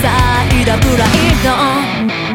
塞いだプライド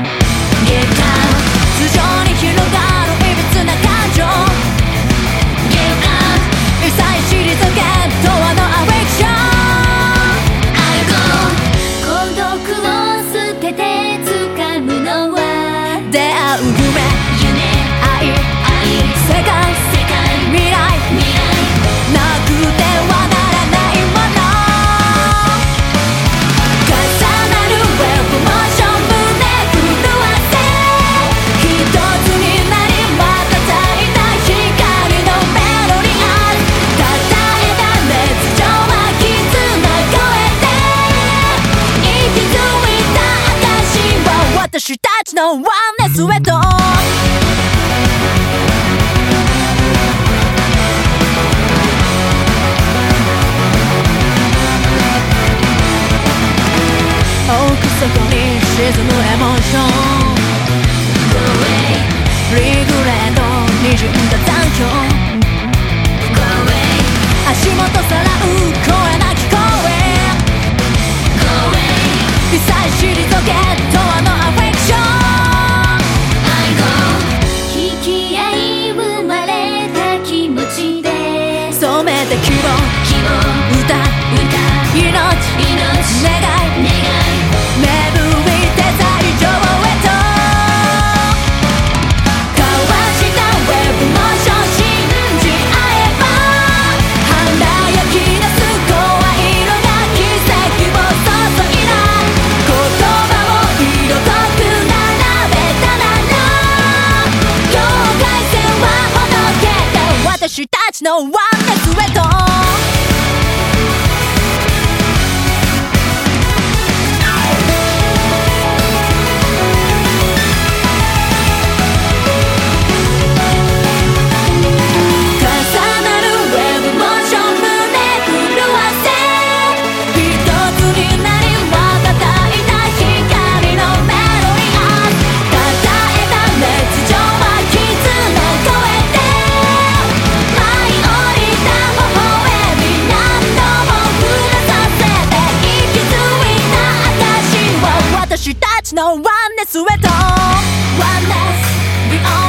私たちのワンネスへと奥底に沈むエモーション。リグレート滲んだ残て希望歌命命願い私たちのワンダスへとのワンネスウェワンネス